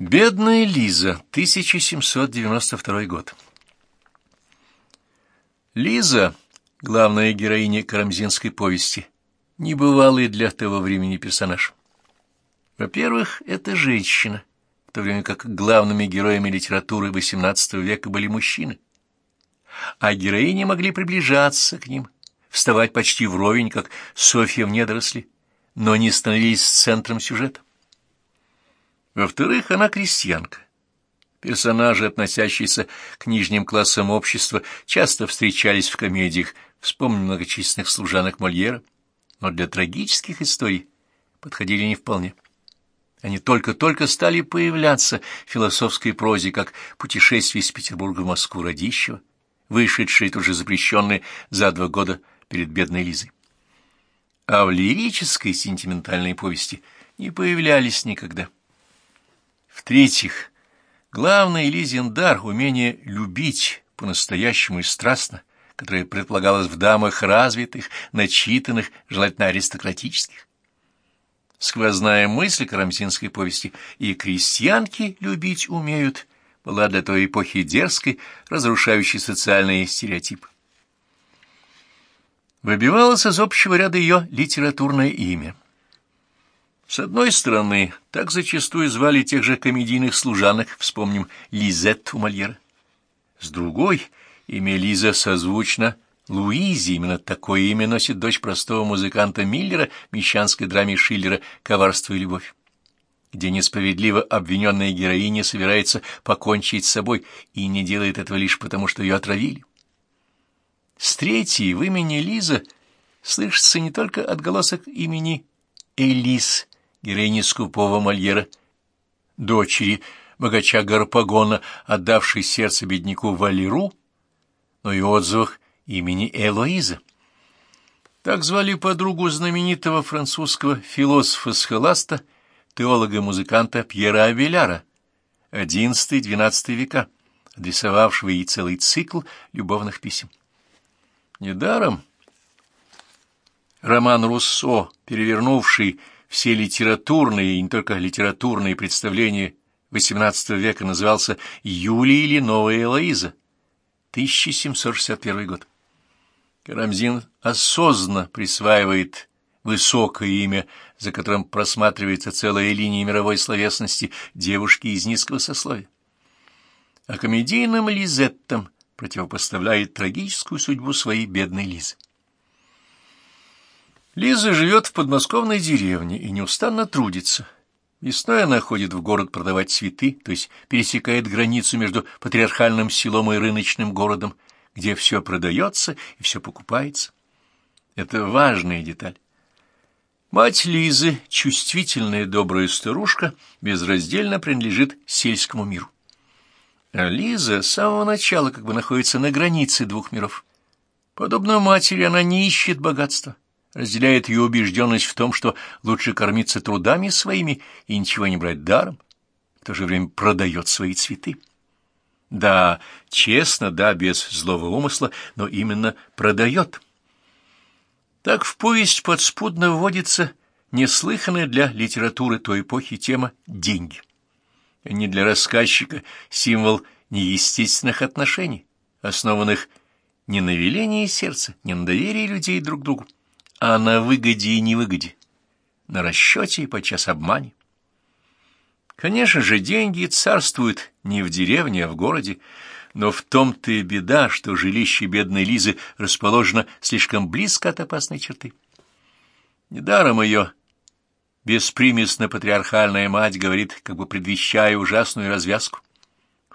Бедная Лиза, 1792 год. Лиза, главная героиня карамзинской повести, небывалый для того времени персонаж. Во-первых, это женщина, в то время как главными героями литературы XVIII века были мужчины, а героини могли приближаться к ним, вставать почти вровень, как Софья в «Недоросли», но не становились центром сюжета. Во-вторых, она крестьянка. Персонажи, относящиеся к нижним классам общества, часто встречались в комедиях, вспомним многочисленных служанок Мольера, но для трагических историй подходили не вполне. Они только-только стали появляться в философской прозе, как «Путешествие из Петербурга в Москву Радищева», вышедшие тут же запрещенные за два года перед бедной Лизой. А в лирической сентиментальной повести не появлялись никогда. В-третьих, главный Лизин дар — умение любить по-настоящему и страстно, которое предполагалось в дамах развитых, начитанных, желательно аристократических. Сквозная мысль карамзинской повести «И крестьянки любить умеют» была для той эпохи дерзкой, разрушающей социальные стереотипы. Выбивалось из общего ряда ее литературное имя — с одной стороны, так зачастую звали тех же комедийных служанок, вспомним Лизетту Мольера. С другой, имя Лиза созвучно Луизе, именно такое имя носит дочь простого музыканта Миллера в мещанской драме Шиллера «Коварство и любовь», где несправедливо обвиненная героиня собирается покончить с собой и не делает этого лишь потому, что ее отравили. С третьей в имени Лиза слышится не только отголосок имени Элис, героини скупого Мольера, дочери богача Гарпагона, отдавшей сердце бедняку Валеру, но и отзывах имени Элоиза. Так звали подругу знаменитого французского философа-схоласта, теолога-музыканта Пьера Авеляра, XI-XII века, адресовавшего ей целый цикл любовных писем. Недаром роман Руссо, перевернувший все литературные и не только литературные представления XVIII века назывался «Юлия или Новая Элоиза», 1761 год. Карамзин осознанно присваивает высокое имя, за которым просматривается целая линия мировой словесности девушки из низкого сословия. А комедийным Лизеттам противопоставляет трагическую судьбу своей бедной Лизы. Лиза живет в подмосковной деревне и неустанно трудится. Весной она ходит в город продавать цветы, то есть пересекает границу между патриархальным селом и рыночным городом, где все продается и все покупается. Это важная деталь. Мать Лизы, чувствительная добрая старушка, безраздельно принадлежит сельскому миру. А Лиза с самого начала как бы находится на границе двух миров. Подобно матери, она не ищет богатства разделяет ее убежденность в том, что лучше кормиться трудами своими и ничего не брать даром, в то же время продает свои цветы. Да, честно, да, без злого умысла, но именно продает. Так в повесть подспудно вводится неслыханная для литературы той эпохи тема «деньги». Не для рассказчика символ неестественных отношений, основанных не на велении сердца, не на доверии людей друг к другу, а на выгоде и невыгоде, на расчете и подчас обмане. Конечно же, деньги царствуют не в деревне, а в городе, но в том-то и беда, что жилище бедной Лизы расположено слишком близко от опасной черты. Недаром ее беспримесно-патриархальная мать говорит, как бы предвещая ужасную развязку.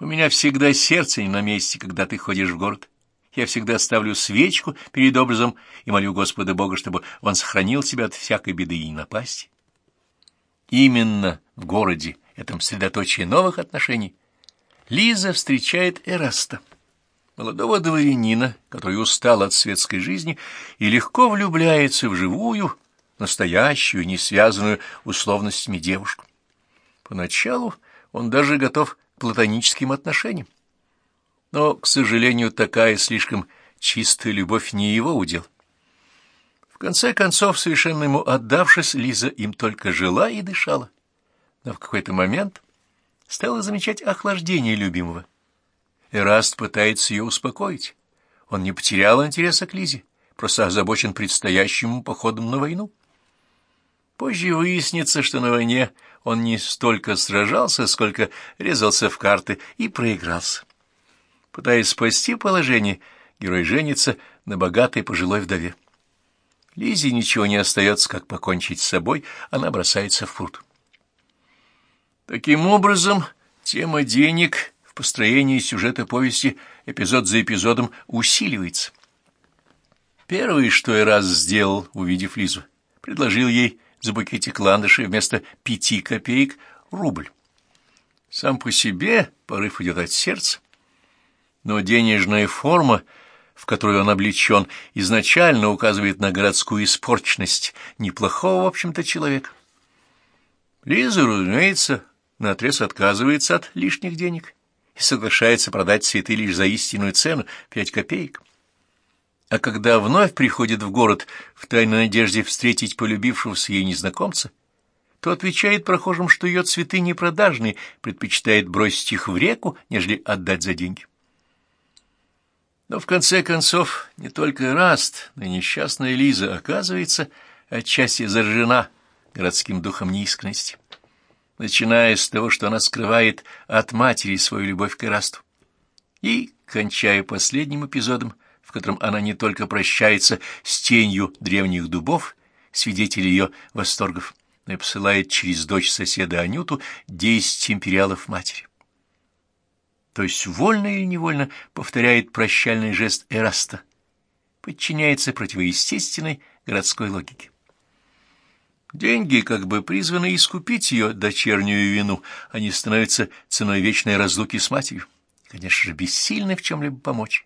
«У меня всегда сердце не на месте, когда ты ходишь в город я всегда ставлю свечку перед образом и молю Господа Бога, чтобы он сохранил тебя от всякой беды и напасти. Именно в городе, этом средоточии новых отношений, Лиза встречает Эраста, молодого дворянина, который устал от светской жизни и легко влюбляется в живую, настоящую, не связанную условностями девушку. Поначалу он даже готов к платоническим отношениям. Но, к сожалению, такая слишком чистая любовь не его удел. В конце концов, совершенно ему отдавшись, Лиза им только жила и дышала. Но в какой-то момент стала замечать охлаждение любимого. Эраст пытается ее успокоить. Он не потерял интереса к Лизе, просто озабочен предстоящим походом на войну. Позже выяснится, что на войне он не столько сражался, сколько резался в карты и проигрался. Пытаясь спасти положение, герой женится на богатой пожилой вдове. Лизе ничего не остается, как покончить с собой, она бросается в пруд. Таким образом, тема денег в построении сюжета повести эпизод за эпизодом усиливается. Первое, что я раз сделал, увидев Лизу, предложил ей за букетик ландышей вместо пяти копеек рубль. Сам по себе порыв идет от сердца, но денежная форма, в которую он облечен, изначально указывает на городскую испорченность неплохого, в общем-то, человека. Лиза, разумеется, наотрез отказывается от лишних денег и соглашается продать цветы лишь за истинную цену — пять копеек. А когда вновь приходит в город в тайной надежде встретить полюбившегося ей незнакомца, то отвечает прохожим, что ее цветы не продажные, предпочитает бросить их в реку, нежели отдать за деньги. Но в конце концов не только Раст, но и несчастная Лиза оказывается отчасти заражена городским духом неискренности, начиная с того, что она скрывает от матери свою любовь к Ирасту, и кончая последним эпизодом, в котором она не только прощается с тенью древних дубов, свидетелей ее восторгов, но и посылает через дочь соседа Анюту десять империалов матери то есть вольно или невольно повторяет прощальный жест Эраста, подчиняется противоестественной городской логике. Деньги как бы призваны искупить ее дочернюю вину, они становятся ценой вечной разлуки с матерью, конечно же, бессильны в чем-либо помочь.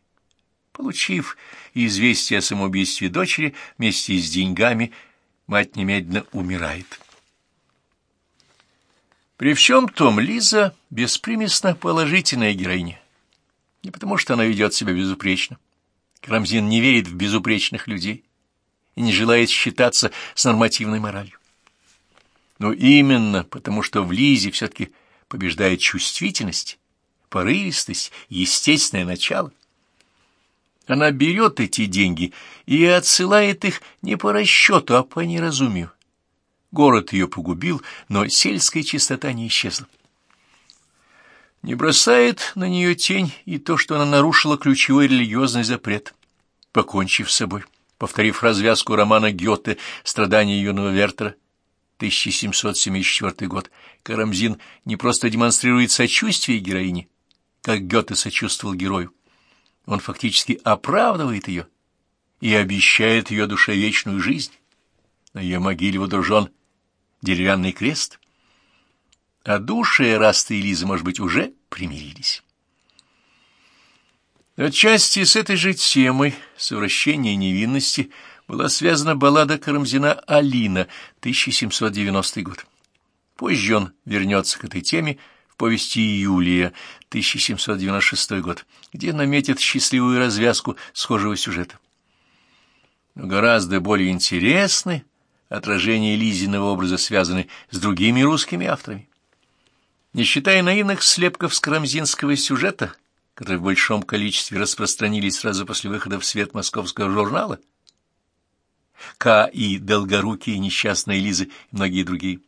Получив известие о самоубийстве дочери вместе с деньгами, мать немедленно умирает. При всем том Лиза беспримесно положительная героиня. Не потому, что она ведет себя безупречно. Карамзин не верит в безупречных людей и не желает считаться с нормативной моралью. Но именно потому, что в Лизе все-таки побеждает чувствительность, порывистость, естественное начало. Она берет эти деньги и отсылает их не по расчету, а по неразумию. Город ее погубил, но сельская чистота не исчезла. Не бросает на нее тень и то, что она нарушила ключевой религиозный запрет, покончив с собой, повторив развязку романа Гёте «Страдания юного Вертера», 1774 год, Карамзин не просто демонстрирует сочувствие героине, как Гёте сочувствовал герою. Он фактически оправдывает ее и обещает ее душе вечную жизнь. На ее могиле водружен деревянный крест. А души Эраста и Лизы, может быть, уже примирились. Отчасти с этой же темой совращения невинности была связана баллада Карамзина «Алина» 1790 год. Позже он вернется к этой теме в повести «Юлия» 1796 год, где наметит счастливую развязку схожего сюжета. Но гораздо более интересны отражения Лизиного образа связаны с другими русскими авторами. Не считая наивных слепков скрамзинского сюжета, которые в большом количестве распространились сразу после выхода в свет московского журнала, К. и Долгорукий, Несчастная Лиза и многие другие,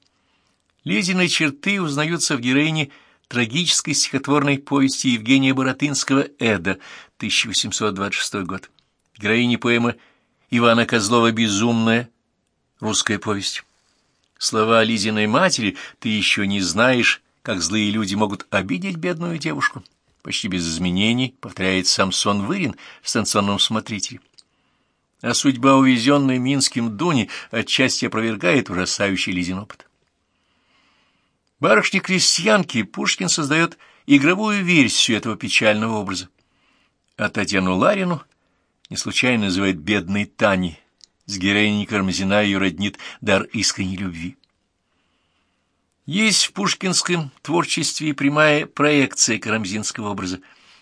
Лизины черты узнаются в героине трагической стихотворной повести Евгения Боротынского «Эда», 1826 год, героине поэмы Ивана Козлова «Безумная», Русская повесть. Слова Лизиной матери «ты еще не знаешь, как злые люди могут обидеть бедную девушку». Почти без изменений повторяет Самсон Вырин в станционном смотрителе. А судьба увезенной Минским Дуни отчасти опровергает ужасающий Лизин опыт. Барышни-крестьянки Пушкин создает игровую версию этого печального образа. А Татьяну Ларину не случайно называют «бедной Таней», с героиней Кармазина ее роднит дар искренней любви. Есть в пушкинском творчестве и прямая проекция карамзинского образа.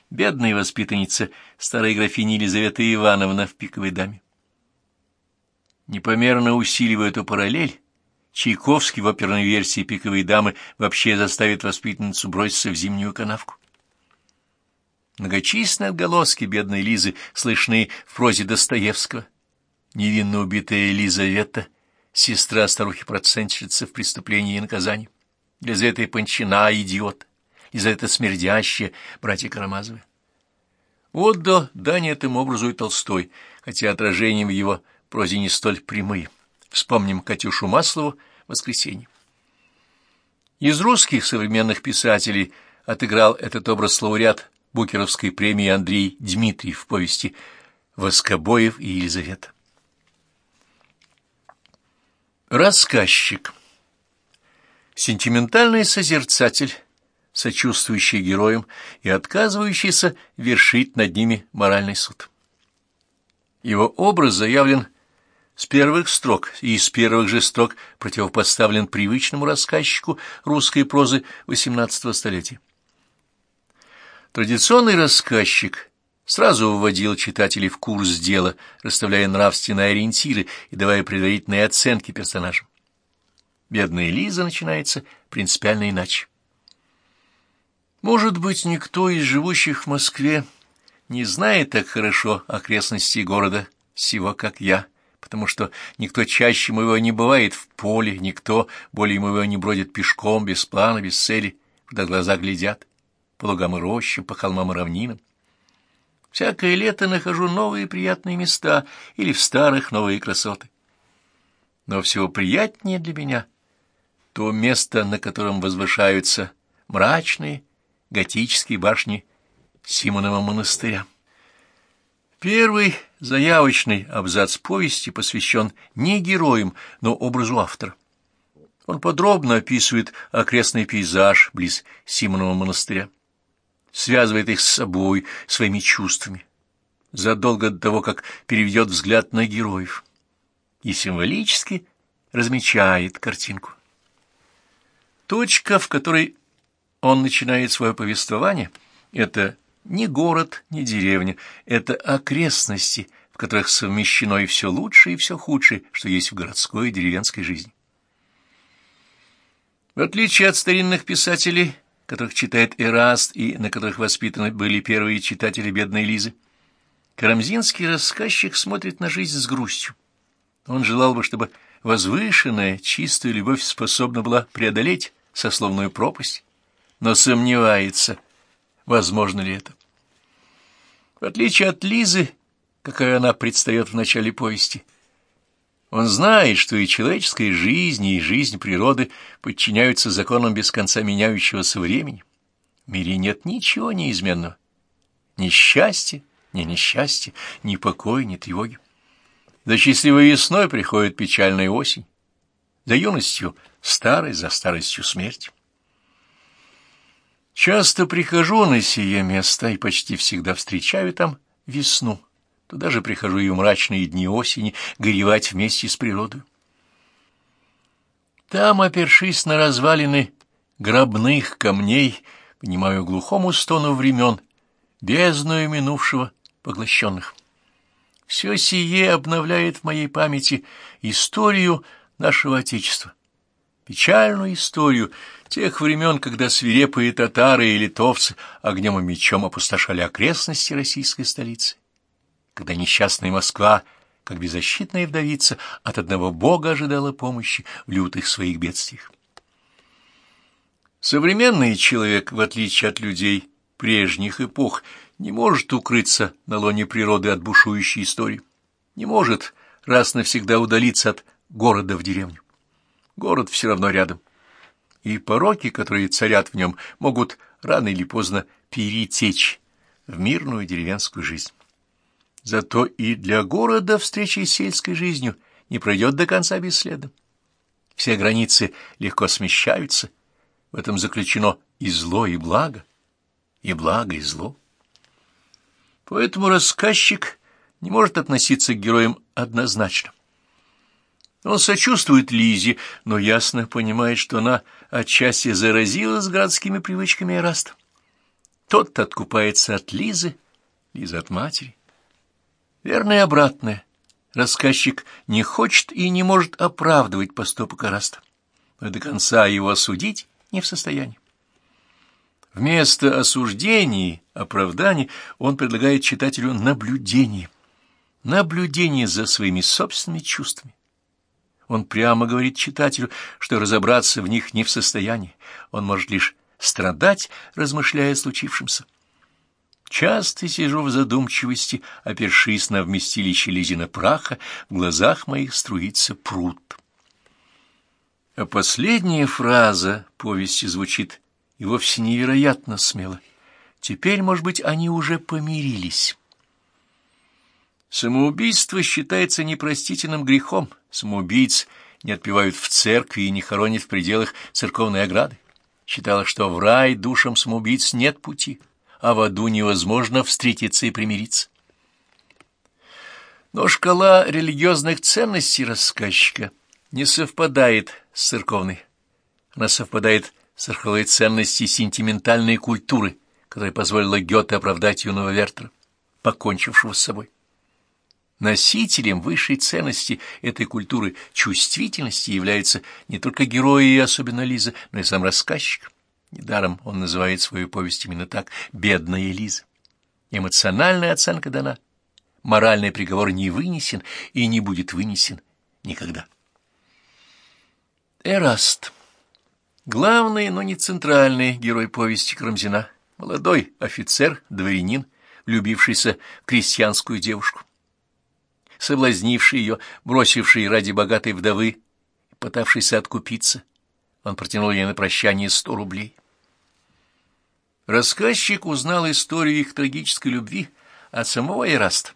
Бедная воспитанница старой графини Елизавета Ивановна в «Пиковой даме». Непомерно усиливая эту параллель, Чайковский в оперной версии «Пиковой дамы» вообще заставит воспитанницу броситься в зимнюю канавку. Многочисленные отголоски бедной Лизы слышны в прозе Достоевского. Невинно убитая Елизавета, сестра старухи-процентщицы в преступлении и наказании. Лизавета и Панчина, идиот. Лизавета смердящая, братья Карамазовы. Отдал дань этому образу и Толстой, хотя отражением его прозе не столь прямые. Вспомним Катюшу Маслову «Воскресенье». Из русских современных писателей отыграл этот образ лауреат Букеровской премии Андрей Дмитриев в повести «Воскобоев и Елизавета». Рассказчик Сентиментальный созерцатель, сочувствующий героям и отказывающийся вершить над ними моральный суд. Его образ заявлен с первых строк и из первых же строк противопоставлен привычному рассказчику русской прозы XVIII столетия. Традиционный рассказчик сразу вводил читателей в курс дела, расставляя нравственные ориентиры и давая предварительные оценки персонажам. Бедная Лиза начинается принципиально иначе. Может быть, никто из живущих в Москве не знает так хорошо окрестностей города сего, как я, потому что никто чаще моего не бывает в поле, никто более моего не бродит пешком, без плана, без цели, куда глаза глядят по лугам и рощам, по холмам и равнинам. Всякое лето нахожу новые приятные места или в старых новые красоты. Но всего приятнее для меня то место, на котором возвышаются мрачные готические башни Симонова монастыря. Первый заявочный абзац повести посвящен не героям, но образу автора. Он подробно описывает окрестный пейзаж близ Симонова монастыря связывает их с собой, своими чувствами, задолго до того, как переведет взгляд на героев, и символически размечает картинку. Точка, в которой он начинает свое повествование, это не город, не деревня, это окрестности, в которых совмещено и все лучшее, и все худшее, что есть в городской и деревенской жизни. В отличие от старинных писателей, которых читает Эраст и на которых воспитаны были первые читатели бедной Лизы. Карамзинский рассказчик смотрит на жизнь с грустью. Он желал бы, чтобы возвышенная, чистая любовь способна была преодолеть сословную пропасть, но сомневается, возможно ли это. В отличие от Лизы, какая она предстает в начале повести, он знает, что и человеческая жизнь, и жизнь природы подчиняются законам без конца меняющегося времени. В мире нет ничего неизменного. Ни счастья, ни несчастья, ни покоя, ни тревоги. За счастливой весной приходит печальная осень, за юностью старость, за старостью смерть. Часто прихожу на сие место и почти всегда встречаю там весну. Туда же прихожу и в мрачные дни осени горевать вместе с природой. Там, опершись на развалины гробных камней, понимаю глухому стону времен, бездную минувшего поглощенных. Все сие обновляет в моей памяти историю нашего Отечества, печальную историю тех времен, когда свирепые татары и литовцы огнем и мечом опустошали окрестности российской столицы когда несчастная Москва, как беззащитная вдовица, от одного Бога ожидала помощи в лютых своих бедствиях. Современный человек, в отличие от людей прежних эпох, не может укрыться на лоне природы от бушующей истории, не может раз навсегда удалиться от города в деревню. Город все равно рядом, и пороки, которые царят в нем, могут рано или поздно перетечь в мирную деревенскую жизнь. Зато и для города встреча с сельской жизнью не пройдет до конца бесследно. Все границы легко смещаются. В этом заключено и зло, и благо, и благо, и зло. Поэтому рассказчик не может относиться к героям однозначно. Он сочувствует Лизе, но ясно понимает, что она отчасти заразилась городскими привычками Эраста. Тот откупается от Лизы, Лиза от матери. Верно и обратное. Рассказчик не хочет и не может оправдывать поступок Араста. но до конца его осудить не в состоянии. Вместо осуждений, оправданий он предлагает читателю наблюдение. Наблюдение за своими собственными чувствами. Он прямо говорит читателю, что разобраться в них не в состоянии. Он может лишь страдать, размышляя о случившемся. Часто сижу в задумчивости, опершись на вместилище Лизина праха, в глазах моих струится пруд. А последняя фраза повести звучит и вовсе невероятно смело. Теперь, может быть, они уже помирились. Самоубийство считается непростительным грехом. Самоубийц не отпевают в церкви и не хоронят в пределах церковной ограды. Считала, что в рай душам самоубийц нет пути, а в аду невозможно встретиться и примириться. Но шкала религиозных ценностей рассказчика не совпадает с церковной. Она совпадает с шкалой ценностей сентиментальной культуры, которая позволила Гёте оправдать юного Вертера, покончившего с собой. Носителем высшей ценности этой культуры чувствительности является не только герой и особенно Лиза, но и сам рассказчик. Недаром он называет свою повесть именно так «Бедная Лиза». Эмоциональная оценка дана, моральный приговор не вынесен и не будет вынесен никогда. Эраст. Главный, но не центральный герой повести Карамзина. Молодой офицер, дворянин, влюбившийся в крестьянскую девушку соблазнивший ее, бросивший ради богатой вдовы, пытавшийся откупиться. Он протянул ей на прощание сто рублей. Рассказчик узнал историю их трагической любви от самого Эраста.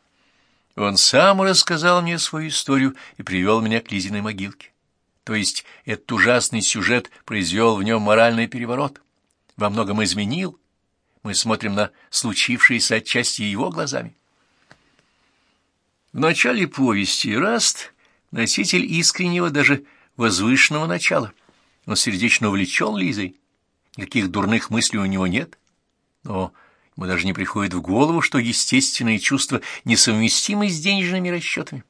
Он сам рассказал мне свою историю и привел меня к Лизиной могилке. То есть этот ужасный сюжет произвел в нем моральный переворот, во многом изменил. Мы смотрим на случившееся отчасти его глазами. В начале повести Раст — носитель искреннего, даже возвышенного начала. Он сердечно увлечен Лизой, никаких дурных мыслей у него нет, но ему даже не приходит в голову, что естественные чувства несовместимы с денежными расчетами.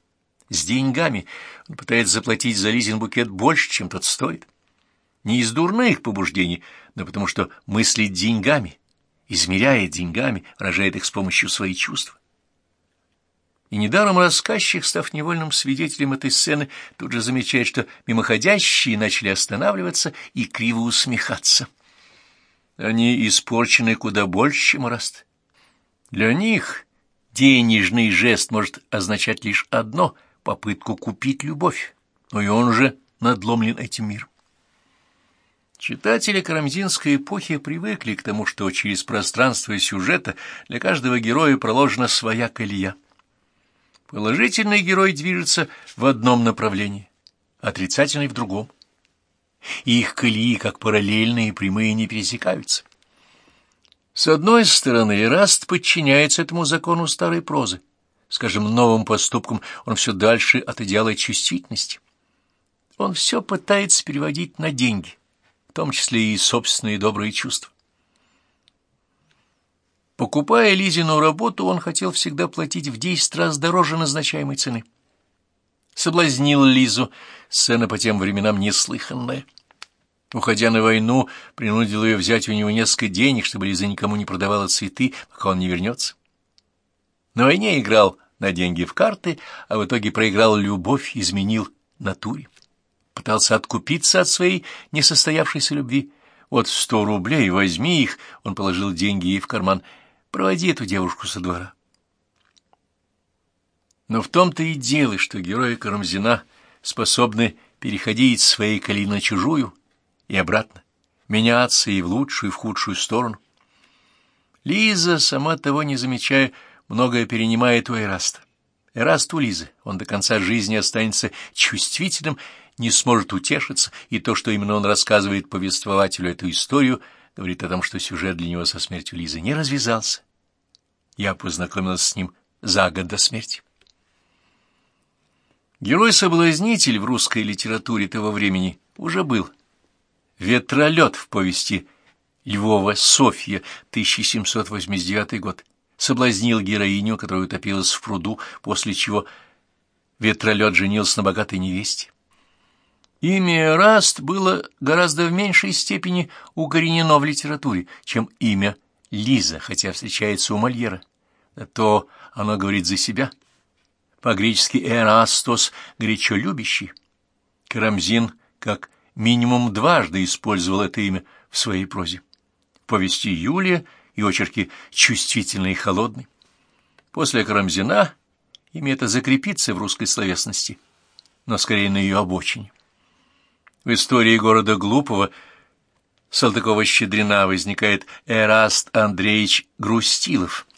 С деньгами он пытается заплатить за Лизин букет больше, чем тот стоит. Не из дурных побуждений, но потому что мыслит деньгами, измеряет деньгами, выражает их с помощью своих чувств. И недаром рассказчик, став невольным свидетелем этой сцены, тут же замечает, что мимоходящие начали останавливаться и криво усмехаться. Они испорчены куда больше, чем Раст. Для них денежный жест может означать лишь одно — попытку купить любовь, но и он уже надломлен этим миром. Читатели карамзинской эпохи привыкли к тому, что через пространство сюжета для каждого героя проложена своя колея. Положительный герой движется в одном направлении, отрицательный — в другом. И их колеи, как параллельные и прямые, не пересекаются. С одной стороны, Эраст подчиняется этому закону старой прозы. Скажем, новым поступкам он все дальше от идеала чувствительности. Он все пытается переводить на деньги, в том числе и собственные добрые чувства. Покупая Лизину работу, он хотел всегда платить в десять раз дороже назначаемой цены. Соблазнил Лизу, сцена по тем временам неслыханная. Уходя на войну, принудил ее взять у него несколько денег, чтобы Лиза никому не продавала цветы, пока он не вернется. На войне играл на деньги в карты, а в итоге проиграл любовь, изменил натуре. Пытался откупиться от своей несостоявшейся любви. Вот сто рублей, возьми их, он положил деньги ей в карман — Проводи эту девушку со двора. Но в том-то и дело, что герои Карамзина способны переходить с своей колеи на чужую и обратно, меняться и в лучшую, и в худшую сторону. Лиза, сама того не замечая, многое перенимает у Эраста. Эраст у Лизы, он до конца жизни останется чувствительным, не сможет утешиться, и то, что именно он рассказывает повествователю эту историю – говорит о том, что сюжет для него со смертью Лизы не развязался. Я познакомилась с ним за год до смерти. Герой-соблазнитель в русской литературе того времени уже был. Ветролет в повести Львова «Софья», 1789 год, соблазнил героиню, которая утопилась в пруду, после чего ветролет женился на богатой невесте. Имя Раст было гораздо в меньшей степени укоренено в литературе, чем имя Лиза, хотя встречается у Мольера. А то оно говорит за себя. По-гречески «эрастос» — горячо любящий. Карамзин как минимум дважды использовал это имя в своей прозе. В повести «Юлия» и очерки «Чувствительный и холодный». После Карамзина имя это закрепится в русской словесности, но скорее на ее обочине. В истории города Глупого Салтыкова-Щедрина возникает Эраст Андреевич Грустилов.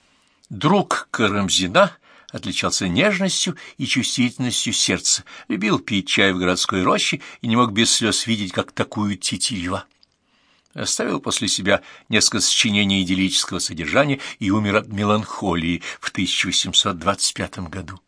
Друг Карамзина отличался нежностью и чувствительностью сердца, любил пить чай в городской роще и не мог без слез видеть, как такую тетива. Оставил после себя несколько сочинений идиллического содержания и умер от меланхолии в 1825 году.